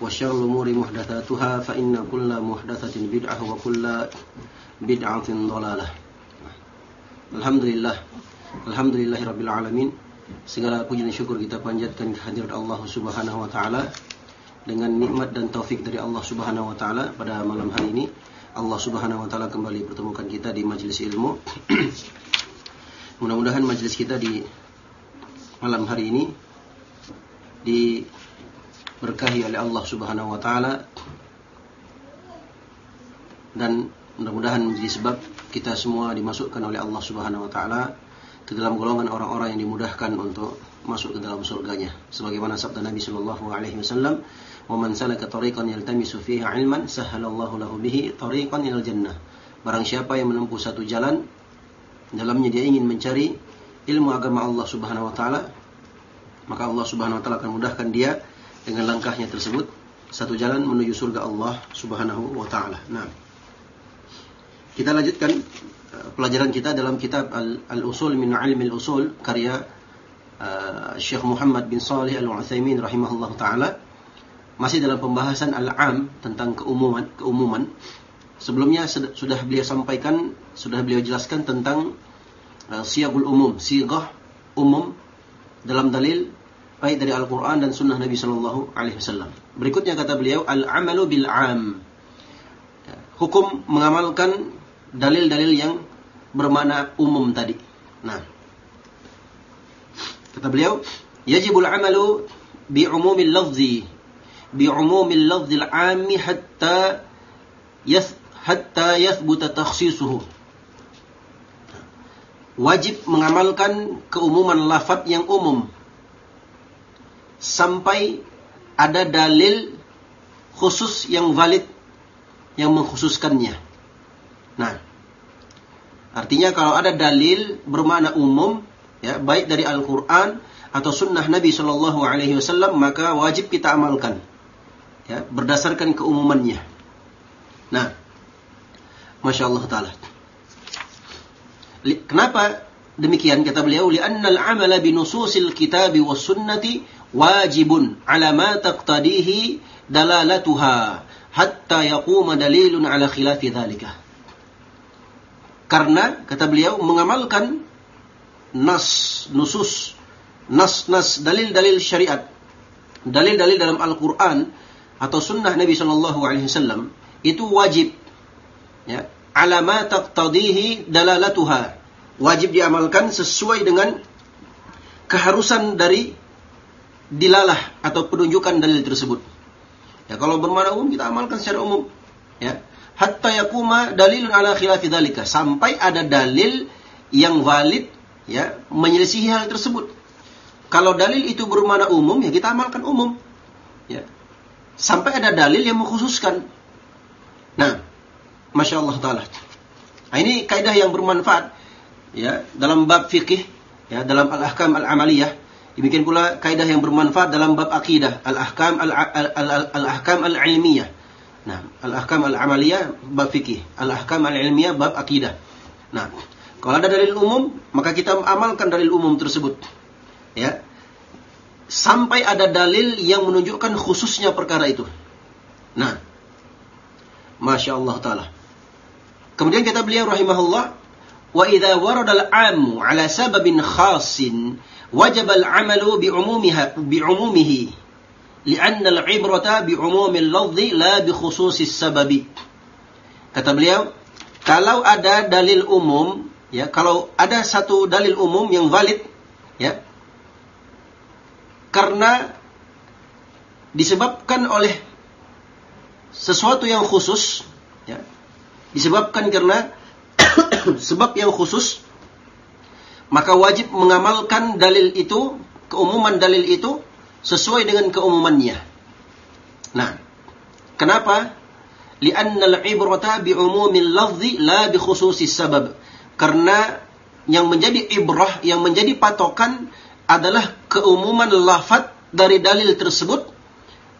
وشر الأمور محدثاتها فإن كل محدثة بدعة وكل بدعة ضلالة Alhamdulillah Alhamdulillahi Rabbil Alamin Segala puji dan syukur kita panjatkan kehadirat Allah Subhanahu Wa Taala Dengan nikmat dan taufik dari Allah Subhanahu Wa Taala Pada malam hari ini Allah Subhanahu Wa Taala kembali pertemukan kita di majelis ilmu Mudah-mudahan majelis kita di malam hari ini Di berkahi oleh Allah Subhanahu wa taala. Dan mudah-mudahan menjadi sebab kita semua dimasukkan oleh Allah Subhanahu wa taala ke dalam golongan orang-orang yang dimudahkan untuk masuk ke dalam surganya. Sebagaimana sabda Nabi sallallahu alaihi wasallam wa man salaka tariqan yaltamisu fihi ilman sahhalallahu lahu bihi tariqan ilal jannah. Barang siapa yang menempuh satu jalan dalamnya dia ingin mencari ilmu agama Allah Subhanahu wa taala maka Allah Subhanahu wa taala akan mudahkan dia dengan langkahnya tersebut satu jalan menuju surga Allah Subhanahu wa taala. Nah. Kita lanjutkan pelajaran kita dalam kitab Al-Usul min Ilmi Al-Usul karya uh, Syekh Muhammad bin Salih Al-Utsaimin rahimahullah taala. Masih dalam pembahasan al-am tentang keumuman keumuman. Sebelumnya sudah beliau sampaikan, sudah beliau jelaskan tentang uh, siyagul umum, sigah umum dalam dalil baik dari Al-Quran dan Sunnah Nabi Shallallahu Alaihi Wasallam. Berikutnya kata beliau, al-amalu bil am. Hukum mengamalkan dalil-dalil yang bermakna umum tadi. Nah, kata beliau, yajibul amalu bi umumil lafzi bi umumil lafzi al-ami hatta yath hatta yathbuta takhsisuhu. Wajib mengamalkan keumuman lafaz yang umum sampai ada dalil khusus yang valid yang mengkhususkannya. Nah, artinya kalau ada dalil bermakna umum, ya baik dari Al-Quran atau Sunnah Nabi Shallallahu Alaihi Wasallam, maka wajib kita amalkan, ya berdasarkan keumumannya. Nah, masya Allah taala. Kenapa demikian kata beliau? Lianna al-amala bi nususil kitabi was sunnati wajibun ala ma taqtadihi dalalatuha hatta yaquma dalilun ala khilafi dhalika. Karena kata beliau mengamalkan nas nusus nas-nas dalil-dalil syariat dalil-dalil dalam Al-Qur'an atau sunnah Nabi Shallallahu alaihi wasallam itu wajib ya ala ma taqtadihi dalalatuha wajib diamalkan sesuai dengan keharusan dari dilalah atau penunjukan dalil tersebut. Ya, kalau bermakna umum kita amalkan secara umum. Ya. Hatta yakuma dalilun ala khilafi dalika. Sampai ada dalil yang valid ya menyelisihi hal tersebut. Kalau dalil itu bermakna umum ya kita amalkan umum. Ya. Sampai ada dalil yang mengkhususkan. Nah, masya Allah taala. Nah, ini kaidah yang bermanfaat ya dalam bab fikih ya dalam al-ahkam al-amaliyah Demikian pula kaidah yang bermanfaat dalam bab akidah, al-ahkam al-ahkam al-ilmiyah. Nah, al-ahkam al-amaliyah bab fikih, al-ahkam al-ilmiyah bab akidah. Nah, Kalau ada dalil umum, maka kita amalkan dalil umum tersebut. Ya. Sampai ada dalil yang menunjukkan khususnya perkara itu. Nah, Masya Allah Ta'ala. Kemudian kata beliau rahimahullah, Wa idha warada al-amu ala sababin khasin, wajib al-amalu bi'umumiha, bi'umumihi. Lianna al-ibrata bi'umumi al-lafzi la bi khususi sababi. Kata beliau, kalau ada dalil umum, ya, kalau ada satu dalil umum yang valid, ya, karena disebabkan oleh sesuatu yang khusus, ya, disebabkan karena sebab yang khusus, maka wajib mengamalkan dalil itu, keumuman dalil itu sesuai dengan keumumannya. Nah, kenapa? Lianna al-ibrata bi'umumil lafzi la bi khususis sabab. Karena yang menjadi ibrah, yang menjadi patokan adalah keumuman lafat dari dalil tersebut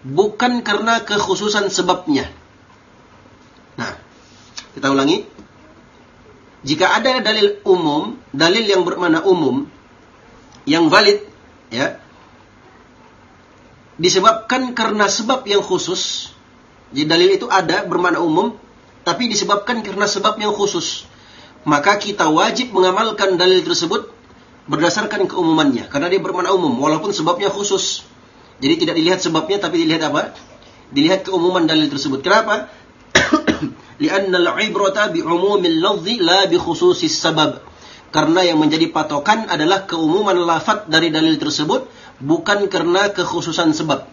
bukan karena kekhususan sebabnya. Nah, kita ulangi. Jika ada dalil umum, dalil yang bermakna umum, yang valid, ya, disebabkan karena sebab yang khusus, jadi dalil itu ada bermakna umum, tapi disebabkan karena sebab yang khusus. Maka kita wajib mengamalkan dalil tersebut berdasarkan keumumannya. Karena dia bermakna umum, walaupun sebabnya khusus. Jadi tidak dilihat sebabnya, tapi dilihat apa? Dilihat keumuman dalil tersebut. Kenapa? Al-ibrata bi'umumil lafzi la bi khususis sabab. Karena yang menjadi patokan adalah keumuman lafat dari dalil tersebut, bukan karena kekhususan sebab.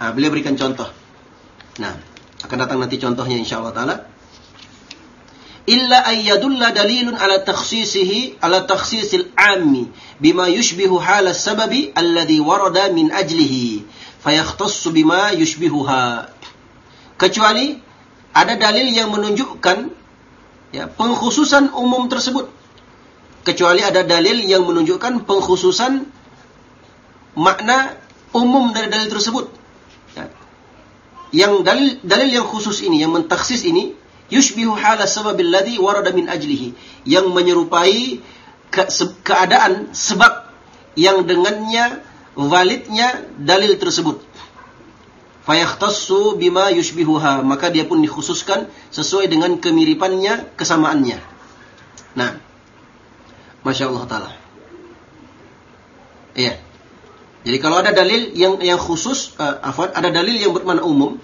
Nah, beliau berikan contoh. Nah, akan datang nanti contohnya insyaallah taala. Illa ayyadulla dalilun ala takhsisihi ala takhsisil ammi bima yushbihu hala sababi alladhi warada min ajlihi fayakhtassu bima yushbihuha. Kecuali ada dalil yang menunjukkan ya, pengkhususan umum tersebut. Kecuali ada dalil yang menunjukkan pengkhususan makna umum dari dalil tersebut. Yang dalil dalil yang khusus ini yang mentaksis ini yushbihu hala sababil ladhi warada min ajlihi. Yang menyerupai ke, se, keadaan sebab yang dengannya validnya dalil tersebut fayakhtassu bima yushbihuha. Maka dia pun dikhususkan sesuai dengan kemiripannya kesamaannya. Nah. Masya Allah Ta'ala. Iya. Jadi kalau ada dalil yang yang khusus, uh, afwan, ada dalil yang bermakna umum,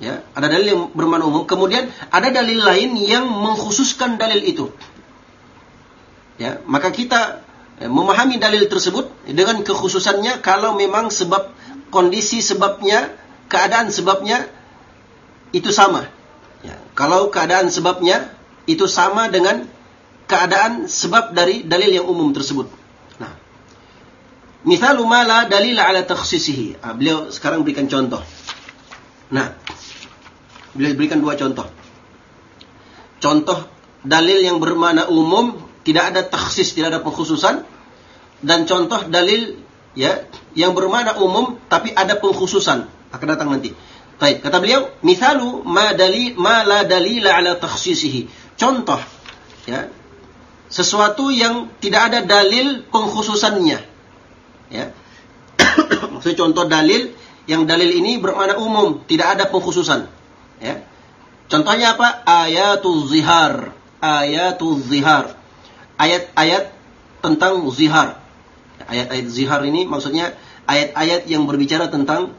ya, ada dalil yang bermakna umum, kemudian ada dalil lain yang mengkhususkan dalil itu. Ya, maka kita ya, memahami dalil tersebut dengan kekhususannya kalau memang sebab kondisi sebabnya, keadaan sebabnya itu sama. Ya, kalau keadaan sebabnya itu sama dengan keadaan sebab dari dalil yang umum tersebut. Misalu ma la dalil ala takhsisihi. Ah, beliau sekarang berikan contoh. Nah, beliau berikan dua contoh. Contoh dalil yang bermakna umum, tidak ada takhsis, tidak ada pengkhususan. Dan contoh dalil ya yang bermakna umum tapi ada pengkhususan. Akan datang nanti. Baik, kata beliau, misalu ma dalil ma la dalil ala takhsisihi. Contoh ya sesuatu yang tidak ada dalil pengkhususannya Ya. Maksudnya contoh dalil yang dalil ini bermakna umum, tidak ada pengkhususan. Ya. Contohnya apa? Ayatul zihar. Ayatul zihar. Ayat-ayat tentang zihar. Ayat-ayat zihar ini maksudnya ayat-ayat yang berbicara tentang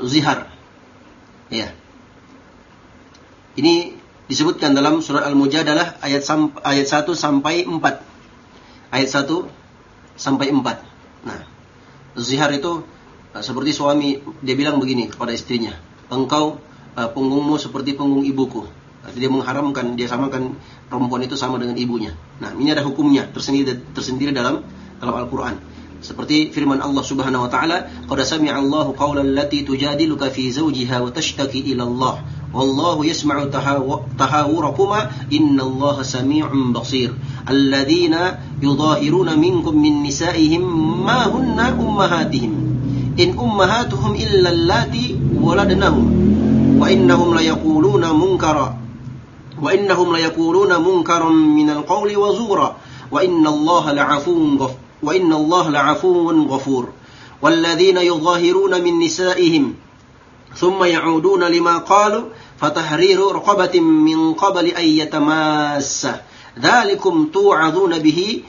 zihar. Ya. Ini disebutkan dalam surat Al-Mujadalah ayat ayat 1 sampai 4. Ayat 1 sampai 4. Nah, zihar itu uh, seperti suami dia bilang begini kepada istrinya, engkau uh, punggungmu seperti punggung ibuku. Dia mengharamkan, dia samakan perempuan itu sama dengan ibunya. Nah, ini ada hukumnya tersendiri tersendiri dalam dalam Al-Qur'an. Seperti firman Allah Subhanahu wa taala, "Qad sami'a Allahu qawlan allati tujadiluka fi zawjiha wa tashtaki ila Allah." والله يسمع تهاوركما إن الله سميع بصير الذين يظاهرون منكم من نسائهم ما هن أمهاتهم إن أمهاتهم إلا اللاتي ولدنهم وإنهم ليقولون منكرا وإنهم ليقولون منكرا من القول وزورا وإن الله لعفو غفور وإن الله لعفو غفور. والذين يظاهرون من نسائهم ثم يعودون لما قالوا فتحرير رقبة من قبل أن يتماس. ذلكم توعظون به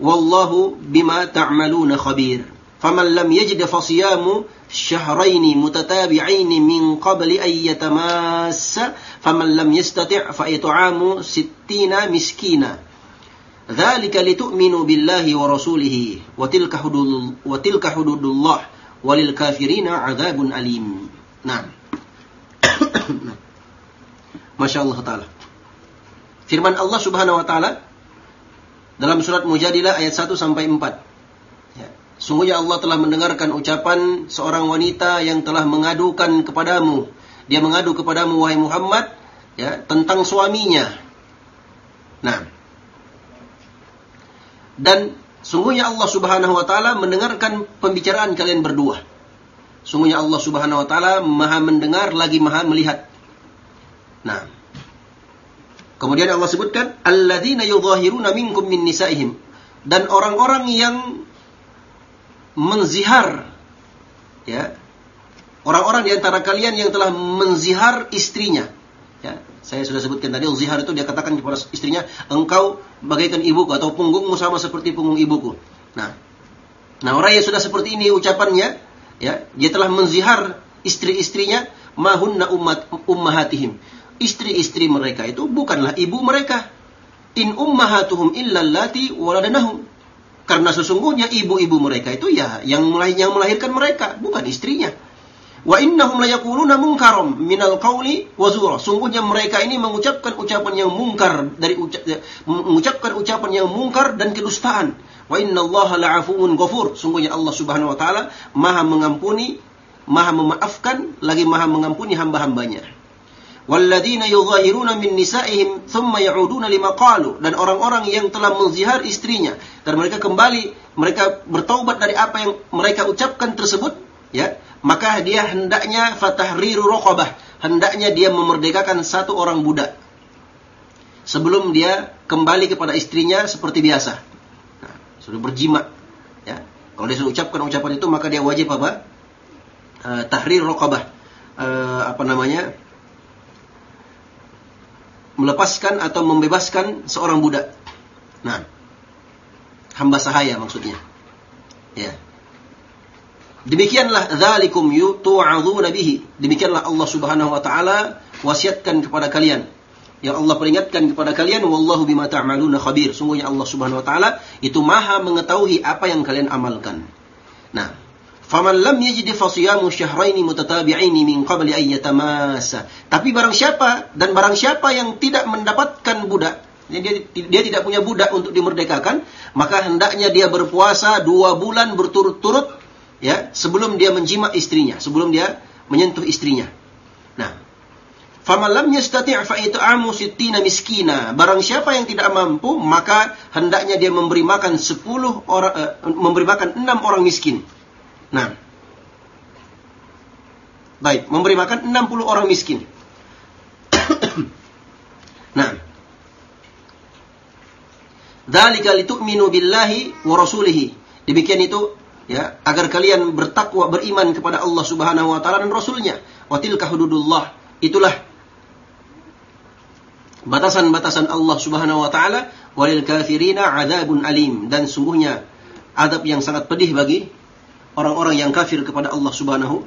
والله بما تعملون خبير. فمن لم يجد فصيام شهرين متتابعين من قبل أن يتماس فمن لم يستطع فإطعام ستين مسكينا. Dzalika litu'minu billahi wa rasulihi wa tilka hudud wa tilka hududullah walil kafirina adzabun alim. Naam. Masyaallah Ta'ala. Firman Allah Subhanahu Wa Ta'ala dalam surat Mujadilah ayat 1 sampai 4. Ya. Sungguhnya Allah telah mendengarkan ucapan seorang wanita yang telah mengadukan kepadamu. Dia mengadu kepadamu, wahai Muhammad, ya, tentang suaminya. Nah, dan sungguhnya Allah Subhanahu wa taala mendengarkan pembicaraan kalian berdua. Sungguhnya Allah Subhanahu wa taala Maha mendengar lagi Maha melihat. Nah, Kemudian Allah sebutkan alladzina yudhahiruna minkum min nisaihim dan orang-orang yang menzihar ya orang-orang di antara kalian yang telah menzihar istrinya ya saya sudah sebutkan tadi zihar itu dia katakan kepada istrinya engkau bagaikan ibuku atau punggungmu sama seperti punggung ibuku nah nah orang yang sudah seperti ini ucapannya ya dia telah menzihar istri-istrinya mahunna ummat ummahatihim istri-istri mereka itu bukanlah ibu mereka. In ummahatuhum illa waladanahum. Karena sesungguhnya ibu-ibu mereka itu ya yang yang melahirkan mereka, bukan istrinya. Wa innahum layaquluna munkaram minal qawli wa zura. Sungguhnya mereka ini mengucapkan ucapan yang mungkar dari uca mengucapkan ucapan yang mungkar dan kedustaan. Wa innallaha la'afuwun ghafur. Sungguhnya Allah Subhanahu wa taala Maha mengampuni, Maha memaafkan, lagi Maha mengampuni hamba-hambanya. Walladzina yudhahiruna min nisa'ihim thumma ya'uduna lima qalu dan orang-orang yang telah menzihar istrinya dan mereka kembali mereka bertaubat dari apa yang mereka ucapkan tersebut ya maka dia hendaknya fatahriru raqabah. Hendaknya dia memerdekakan satu orang budak. Sebelum dia kembali kepada istrinya seperti biasa. Nah, sudah berjima ya. Kalau dia sudah ucapkan ucapan itu maka dia wajib apa? Uh, tahrir raqabah. Uh, apa namanya? Melepaskan atau membebaskan seorang budak. Nah, hamba sahaya maksudnya. Ya. Demikianlah dzalikum yutu'adzuna bihi. Demikianlah Allah Subhanahu wa taala wasiatkan kepada kalian. Yang Allah peringatkan kepada kalian wallahu bima ta'maluna khabir. Sungguhnya Allah Subhanahu wa taala itu Maha mengetahui apa yang kalian amalkan. Nah, Faman lam yajid fasiyamu syahraini mutatabi'aini min qabli ay yatamasa. Tapi barang siapa dan barang siapa yang tidak mendapatkan budak, dia, dia tidak punya budak untuk dimerdekakan, maka hendaknya dia berpuasa dua bulan berturut-turut ya sebelum dia menjima istrinya, sebelum dia menyentuh istrinya. Nah, faman lam yastati' fa it'amu sittina miskina. Barang siapa yang tidak mampu, maka hendaknya dia memberi makan 10 orang uh, memberi makan 6 orang miskin. Nah. Baik, memberi makan 60 orang miskin. nah. Dzalika litu'minu billahi wa rasulihi. Demikian itu ya, agar kalian bertakwa beriman kepada Allah Subhanahu wa taala dan rasulnya. Wa tilka hududullah. Itulah batasan-batasan Allah Subhanahu wa taala walil kafirina adzabun alim dan sungguhnya adab yang sangat pedih bagi orang-orang yang kafir kepada Allah Subhanahu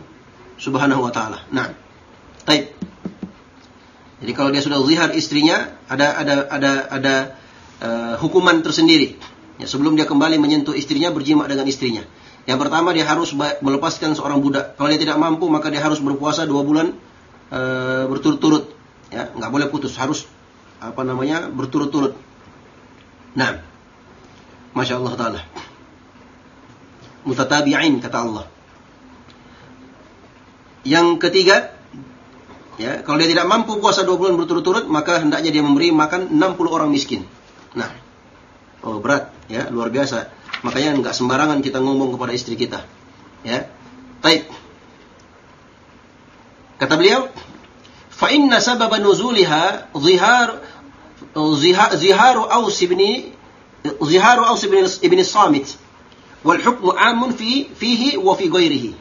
Subhanahu wa taala. Nah. Baik. Jadi kalau dia sudah zihar istrinya ada ada ada ada uh, hukuman tersendiri. Ya, sebelum dia kembali menyentuh istrinya berjima dengan istrinya. Yang pertama dia harus melepaskan seorang budak. Kalau dia tidak mampu maka dia harus berpuasa dua bulan uh, berturut-turut. Ya, nggak boleh putus, harus apa namanya berturut-turut. Nah, masya Allah taala mutatabi'in kata Allah. Yang ketiga, ya, kalau dia tidak mampu puasa dua bulan berturut-turut, maka hendaknya dia memberi makan 60 orang miskin. Nah, oh berat, ya, luar biasa. Makanya nggak sembarangan kita ngomong kepada istri kita. Ya. Baik. Kata beliau, fa inna sababa nuzuliha zihar ziharu Aus bin ziharu Aus ibn, ibn Samit wal hukmu amun fi fihi wa fi ghairihi.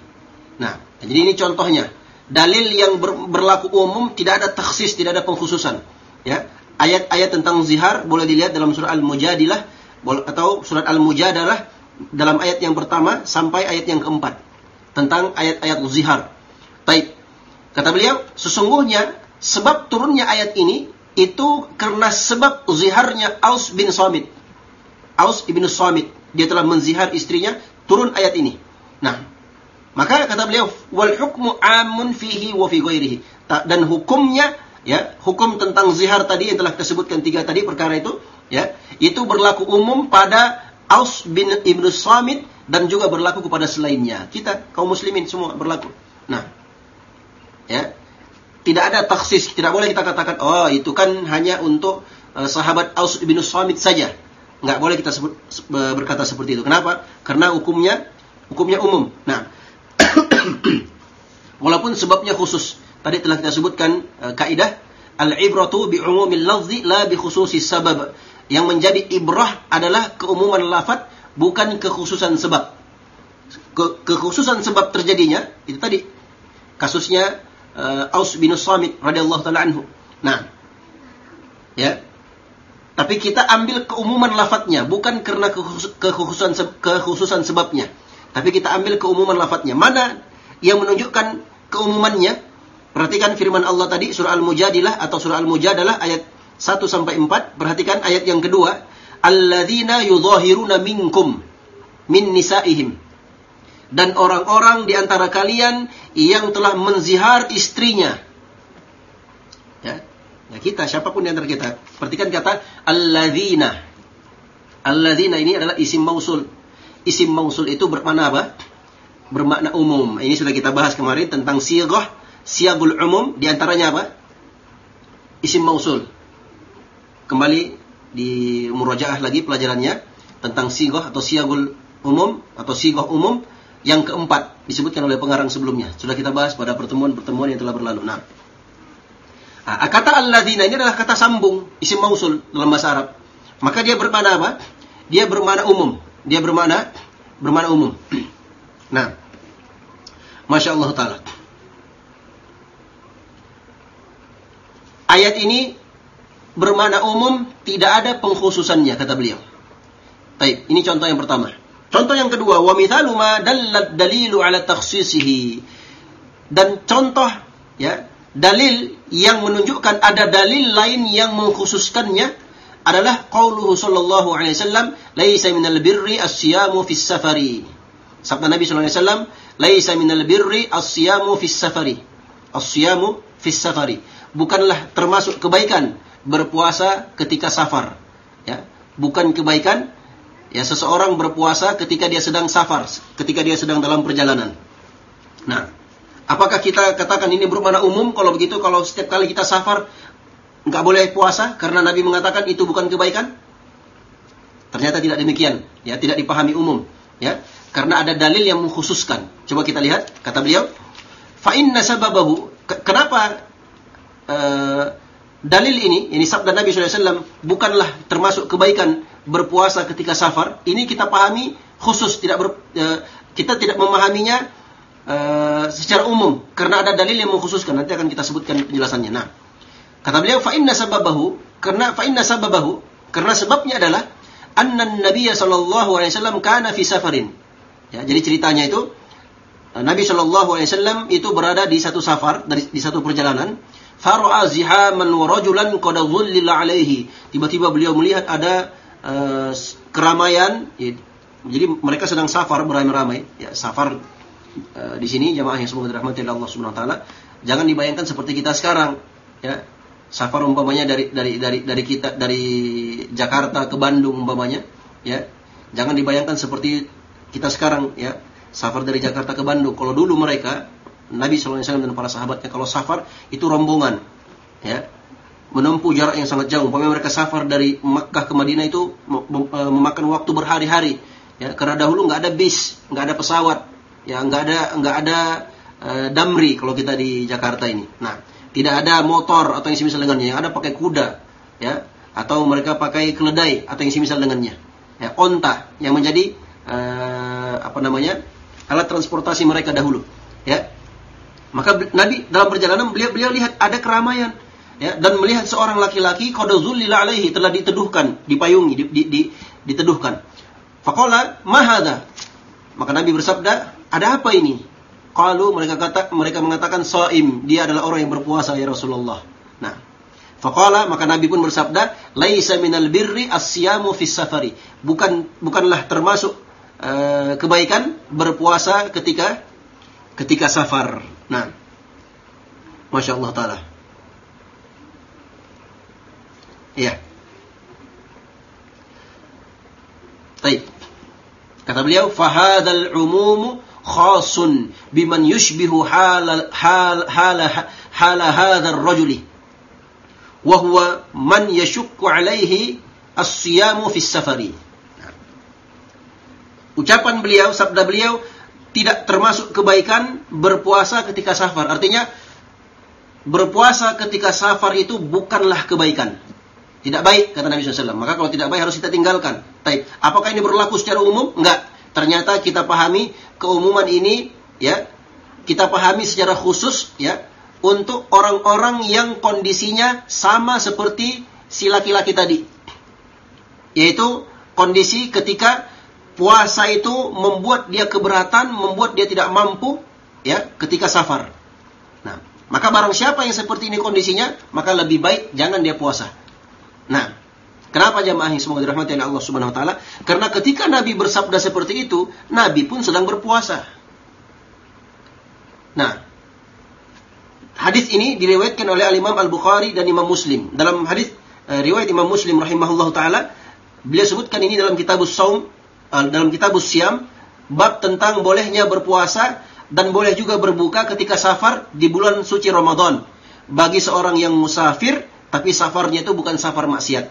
Nah, jadi ini contohnya. Dalil yang ber, berlaku umum tidak ada taksis, tidak ada pengkhususan. Ya, ayat-ayat tentang zihar boleh dilihat dalam surah Al-Mujadilah atau surat Al-Mujadalah dalam ayat yang pertama sampai ayat yang keempat tentang ayat-ayat zihar. Baik. Kata beliau, sesungguhnya sebab turunnya ayat ini itu karena sebab ziharnya Aus bin Samit. Aus ibn Samit. Dia telah menzihar istrinya, turun ayat ini. Nah, maka kata beliau, wal hukmu amun fihi wa fi ghairihi. Dan hukumnya, ya, hukum tentang zihar tadi yang telah disebutkan tiga tadi perkara itu, ya, itu berlaku umum pada Aus bin ibn Samit dan juga berlaku kepada selainnya. Kita kaum muslimin semua berlaku. Nah, ya, tidak ada taksis, tidak boleh kita katakan, oh itu kan hanya untuk uh, sahabat Aus bin Samit saja. Nggak boleh kita sebut, berkata seperti itu. Kenapa? Karena hukumnya hukumnya umum. Nah, walaupun sebabnya khusus. Tadi telah kita sebutkan uh, kaidah al-ibratu bi umumil lafzi la bi khususi sabab. Yang menjadi ibrah adalah keumuman lafaz bukan kekhususan sebab. Ke kekhususan sebab terjadinya itu tadi kasusnya uh, Aus bin Samit radhiyallahu taala anhu. Nah, ya. Tapi kita ambil keumuman lafadznya, bukan karena kekhususan kekhususan sebabnya. Tapi kita ambil keumuman lafadznya. Mana yang menunjukkan keumumannya? Perhatikan firman Allah tadi surah Al-Mujadilah atau surah Al-Mujadalah ayat 1 sampai 4. Perhatikan ayat yang kedua, alladzina yudhahiruna minkum min nisaihim dan orang-orang di antara kalian yang telah menzihar istrinya. Ya, ya kita, siapa pun di antara kita. Perhatikan kata alladzina. Alladzina ini adalah isim mausul. Isim mausul itu bermakna apa? Bermakna umum. Ini sudah kita bahas kemarin tentang sighah, siagul umum. Di antaranya apa? Isim mausul. Kembali di murajaah lagi pelajarannya tentang sighah atau siagul umum atau sighah umum yang keempat disebutkan oleh pengarang sebelumnya. Sudah kita bahas pada pertemuan-pertemuan yang telah berlalu. Nah, nah kata alladzina ini adalah kata sambung, isim mausul dalam bahasa Arab. Maka dia bermakna apa? Dia bermakna umum. Dia bermakna bermakna umum. Nah, masya Allah taala. Ayat ini bermakna umum, tidak ada pengkhususannya kata beliau. Baik, ini contoh yang pertama. Contoh yang kedua, wa mithalu ma dallat dalilu ala takhsisihi. Dan contoh ya, dalil yang menunjukkan ada dalil lain yang mengkhususkannya adalah qauluhu sallallahu alaihi wasallam, "Laisa minal birri as-siyamu fis safari." Sabda Nabi sallallahu alaihi wasallam, "Laisa minal birri as-siyamu fis safari." As-siyamu fis safari. Bukanlah termasuk kebaikan berpuasa ketika safar. Ya, bukan kebaikan ya seseorang berpuasa ketika dia sedang safar, ketika dia sedang dalam perjalanan. Nah, apakah kita katakan ini bermakna umum kalau begitu kalau setiap kali kita safar nggak boleh puasa karena Nabi mengatakan itu bukan kebaikan? Ternyata tidak demikian, ya tidak dipahami umum, ya karena ada dalil yang mengkhususkan. Coba kita lihat kata beliau, fa inna sababahu kenapa uh, dalil ini, ini sabda Nabi SAW bukanlah termasuk kebaikan berpuasa ketika safar, ini kita pahami khusus tidak ber, uh, kita tidak memahaminya uh, secara umum karena ada dalil yang mengkhususkan. Nanti akan kita sebutkan penjelasannya. Nah, kata beliau fa inna sababahu karena fa inna sababahu karena sebabnya adalah anna Nabi wasallam kana fi safarin. Ya, jadi ceritanya itu Nabi Wasallam itu berada di satu safar, dari, di satu perjalanan. Faro'a zihaman wa rajulan qad alaihi. Tiba-tiba beliau melihat ada uh, keramaian ya, jadi mereka sedang safar beramai-ramai. Ya safar uh, di sini jamaah yang semoga dirahmati Allah Subhanahu wa taala. Jangan dibayangkan seperti kita sekarang ya. Safar umpamanya dari dari dari dari kita dari Jakarta ke Bandung umpamanya ya. Jangan dibayangkan seperti kita sekarang ya. Safar dari Jakarta ke Bandung. Kalau dulu mereka Nabi SAW dan para sahabatnya kalau safar itu rombongan ya menempuh jarak yang sangat jauh. Umpamanya mereka safar dari Makkah ke Madinah itu e, memakan waktu berhari-hari. Ya, karena dahulu nggak ada bis, nggak ada pesawat, ya nggak ada nggak ada uh, damri kalau kita di Jakarta ini. Nah, tidak ada motor atau yang semisal dengannya, yang ada pakai kuda, ya, atau mereka pakai keledai atau yang semisal dengannya. ya, onta yang menjadi uh, apa namanya alat transportasi mereka dahulu ya maka Nabi dalam perjalanan beliau beliau lihat ada keramaian ya dan melihat seorang laki-laki qadzullila alaihi telah diteduhkan dipayungi di, di, di, diteduhkan faqala mahada maka Nabi bersabda ada apa ini Qalu mereka kata mereka mengatakan saim, dia adalah orang yang berpuasa ya Rasulullah. Nah, faqala maka Nabi pun bersabda, laisa minal birri asyamu fis safari. Bukan bukanlah termasuk uh, kebaikan berpuasa ketika ketika safar. Nah, Masya Allah Ta'ala. Iya. Baik. Kata beliau, khasun biman yushbihu hal hal hal hal hadha ar-rajuli wa huwa man yashukku alaihi as-siyamu fi safari. Ucapan beliau, sabda beliau tidak termasuk kebaikan berpuasa ketika safar. Artinya berpuasa ketika safar itu bukanlah kebaikan. Tidak baik kata Nabi SAW. Maka kalau tidak baik harus kita tinggalkan. Baik. Apakah ini berlaku secara umum? Enggak. Ternyata kita pahami keumuman ini ya kita pahami secara khusus ya untuk orang-orang yang kondisinya sama seperti si laki-laki tadi. Yaitu kondisi ketika puasa itu membuat dia keberatan, membuat dia tidak mampu ya ketika safar. Nah, maka barang siapa yang seperti ini kondisinya, maka lebih baik jangan dia puasa. Nah, Kenapa jamaah yang semoga dirahmati oleh Allah Subhanahu wa taala? Karena ketika Nabi bersabda seperti itu, Nabi pun sedang berpuasa. Nah, hadis ini diriwayatkan oleh Al-Imam Al-Bukhari dan Imam Muslim. Dalam hadis uh, riwayat Imam Muslim rahimahullah taala, beliau sebutkan ini dalam kitab Saum, dalam kitab Siam, bab tentang bolehnya berpuasa dan boleh juga berbuka ketika safar di bulan suci Ramadan bagi seorang yang musafir tapi safarnya itu bukan safar maksiat.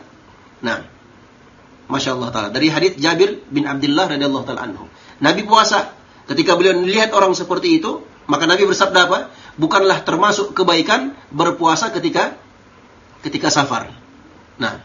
Nah, Masya Allah Ta'ala. Dari hadis Jabir bin Abdullah radhiyallahu ta'ala anhu. Nabi puasa. Ketika beliau melihat orang seperti itu, maka Nabi bersabda apa? Bukanlah termasuk kebaikan berpuasa ketika ketika safar. Nah,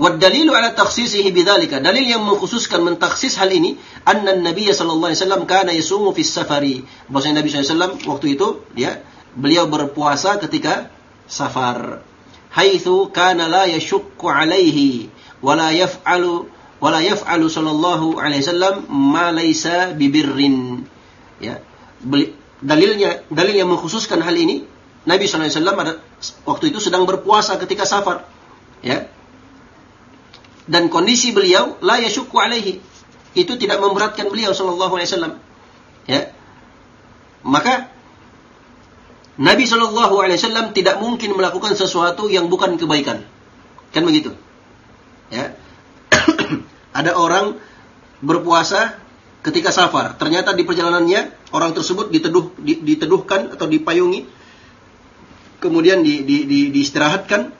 dalilu ala takhsisihi bidzalika. Dalil yang mengkhususkan mentaksis hal ini, anna Nabi sallallahu alaihi wasallam kana yasumu fis safari. Bahwasanya Nabi sallallahu waktu itu dia beliau berpuasa ketika safar haitsu kana la yashukku alaihi wa la yaf'alu wa la yaf'alu sallallahu alaihi wasallam ma laisa bibirrin ya dalilnya dalil yang mengkhususkan hal ini Nabi SAW ada, waktu itu sedang berpuasa ketika safar ya dan kondisi beliau la yashukku alaihi. Itu tidak memberatkan beliau sallallahu alaihi wasallam. Ya. Maka Nabi Shallallahu Alaihi Wasallam tidak mungkin melakukan sesuatu yang bukan kebaikan, kan begitu? Ya, ada orang berpuasa ketika safar, ternyata di perjalanannya orang tersebut diteduh, diteduhkan atau dipayungi, kemudian di, di, di, diistirahatkan.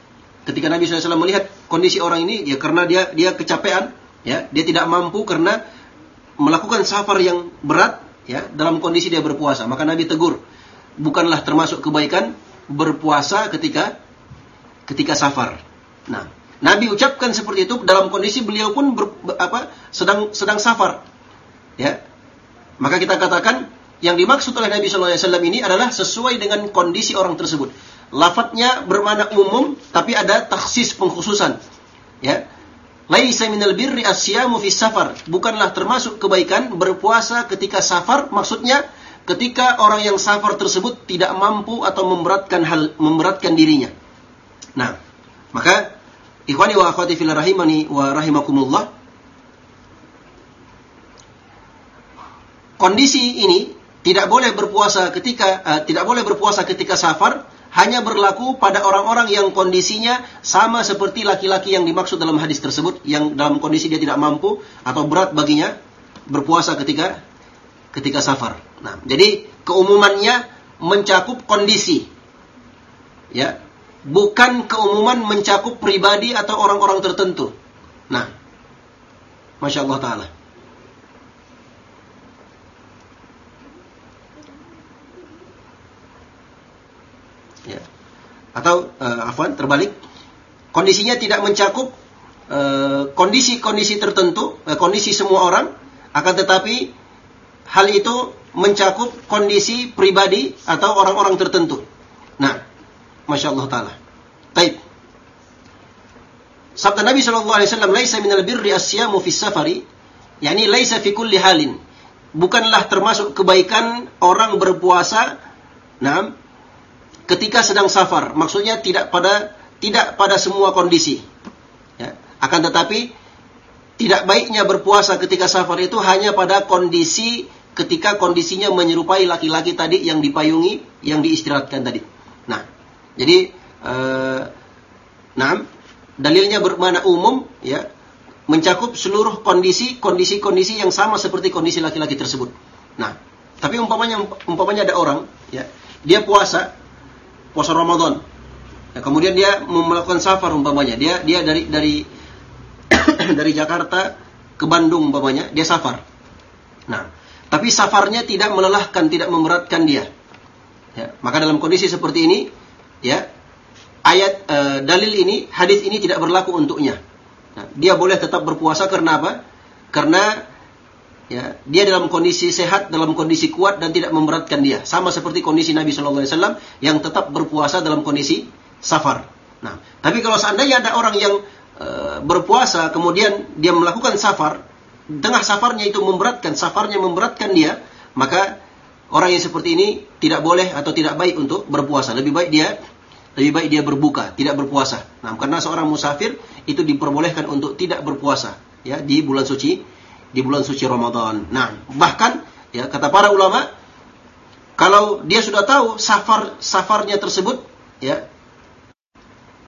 Ketika Nabi SAW melihat kondisi orang ini, ya karena dia dia kecapean, ya dia tidak mampu karena melakukan safar yang berat, ya dalam kondisi dia berpuasa, maka Nabi tegur bukanlah termasuk kebaikan berpuasa ketika ketika safar. Nah, Nabi ucapkan seperti itu dalam kondisi beliau pun ber, apa sedang sedang safar. Ya. Maka kita katakan yang dimaksud oleh Nabi SAW ini adalah sesuai dengan kondisi orang tersebut. Lafadznya bermakna umum, tapi ada taksis pengkhususan. Ya, Laisa minal birri asyamu fi safar. Bukanlah termasuk kebaikan berpuasa ketika safar. Maksudnya ketika orang yang safar tersebut tidak mampu atau memberatkan hal memberatkan dirinya. Nah, maka ikhwani wa akhwati fil rahimani wa rahimakumullah kondisi ini tidak boleh berpuasa ketika uh, tidak boleh berpuasa ketika safar hanya berlaku pada orang-orang yang kondisinya sama seperti laki-laki yang dimaksud dalam hadis tersebut yang dalam kondisi dia tidak mampu atau berat baginya berpuasa ketika ketika safar. Nah, jadi keumumannya mencakup kondisi. Ya. Bukan keumuman mencakup pribadi atau orang-orang tertentu. Nah, Masya Allah Ta'ala. Atau, uh, afwan, terbalik. Kondisinya tidak mencakup kondisi-kondisi uh, tertentu, uh, kondisi semua orang, akan tetapi hal itu mencakup kondisi pribadi atau orang-orang tertentu. Nah, masya Allah taala. Taib. Sabda Nabi Shallallahu Alaihi "Laisa minal birri asyamu fi safari," yakni laisa fi kulli halin. Bukanlah termasuk kebaikan orang berpuasa, nah, ketika sedang safar. Maksudnya tidak pada tidak pada semua kondisi. Ya. Akan tetapi tidak baiknya berpuasa ketika safar itu hanya pada kondisi ketika kondisinya menyerupai laki-laki tadi yang dipayungi, yang diistirahatkan tadi. Nah, jadi uh, nah, dalilnya bermakna umum ya, mencakup seluruh kondisi kondisi-kondisi yang sama seperti kondisi laki-laki tersebut. Nah, tapi umpamanya umpamanya ada orang ya, dia puasa puasa Ramadan. Ya, kemudian dia melakukan safar umpamanya, dia dia dari dari dari Jakarta ke Bandung umpamanya, dia safar. Nah, tapi safarnya tidak melelahkan, tidak memberatkan dia. Ya, maka dalam kondisi seperti ini, ya ayat e, dalil ini, hadis ini tidak berlaku untuknya. Nah, dia boleh tetap berpuasa karena apa? Karena ya dia dalam kondisi sehat, dalam kondisi kuat dan tidak memberatkan dia. Sama seperti kondisi Nabi Shallallahu Alaihi Wasallam yang tetap berpuasa dalam kondisi safar. Nah, tapi kalau seandainya ada orang yang e, berpuasa kemudian dia melakukan safar, tengah safarnya itu memberatkan, safarnya memberatkan dia, maka orang yang seperti ini tidak boleh atau tidak baik untuk berpuasa. Lebih baik dia lebih baik dia berbuka, tidak berpuasa. Nah, karena seorang musafir itu diperbolehkan untuk tidak berpuasa ya di bulan suci di bulan suci Ramadan. Nah, bahkan ya kata para ulama kalau dia sudah tahu safar safarnya tersebut ya